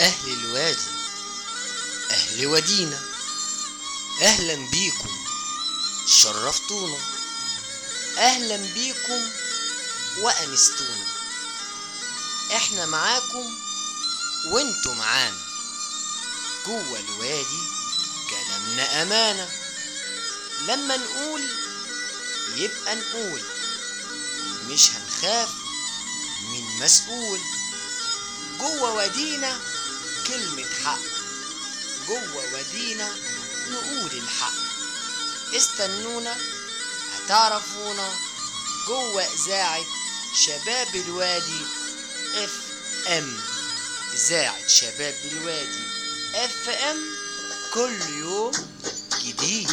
أهل الوادي أهل ودينا أهلا بيكم شرفتونا. أهلا بيكم وأنستونا. إحنا معاكم وإنتوا معانا. جوه الوادي كلامنا أمانة. لما نقول يبقى نقول. مش هنخاف من مسؤول. جوه وادينا كلمة حق. جوه وادينا نقول الحق. استنونا هتعرفونا جوه إذاعة شباب الوادي FM إذاعة شباب الوادي FM كل يوم جديد.